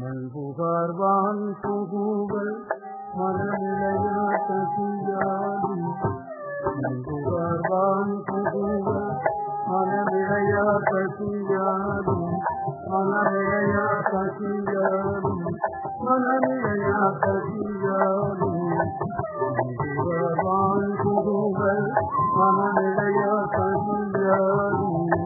மல்புகார்வான் புகுவல் மனநிலையாட்ட செய்யாதும் மல்புகார்வான் புகுவல் மனநிலையாட்ட செய்யாதும் மனநிலையாட்ட செய்யாதும் மனநிலையாட்ட செய்யாதும் மல்புகார்வான் புகுவல் மனநிலையாட்ட செய்யாதும்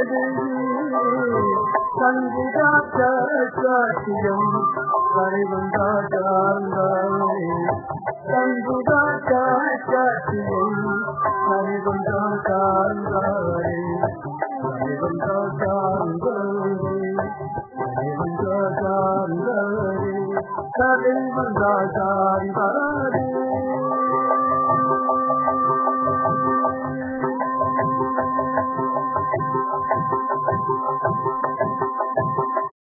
கொண்டு கண்டு காட்சியம் வரைவம் தாழ்ந்தாய் கண்டு காட்சியம் வரைவம் தாழ்ந்தாய் வரைவம் தாழ்ந்தாய் வரைவம் தாழ்ந்தாய் கதை வந்தாய்